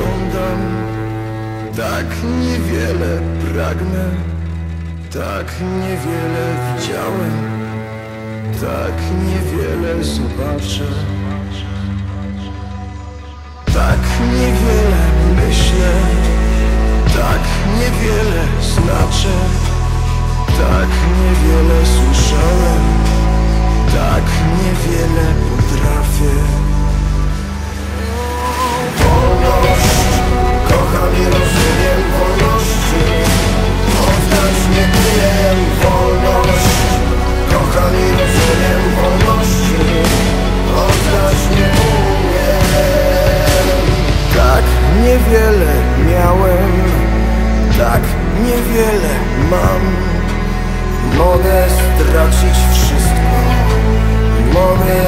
żądam. Tak niewiele pragnę Tak niewiele widziałem Tak niewiele zobaczę. Tak niewiele myślę Tak niewiele znaczę Tak niewiele słyszałem. niewiele miałem. Tak niewiele mam. Mogę stracić wszystko. Mogę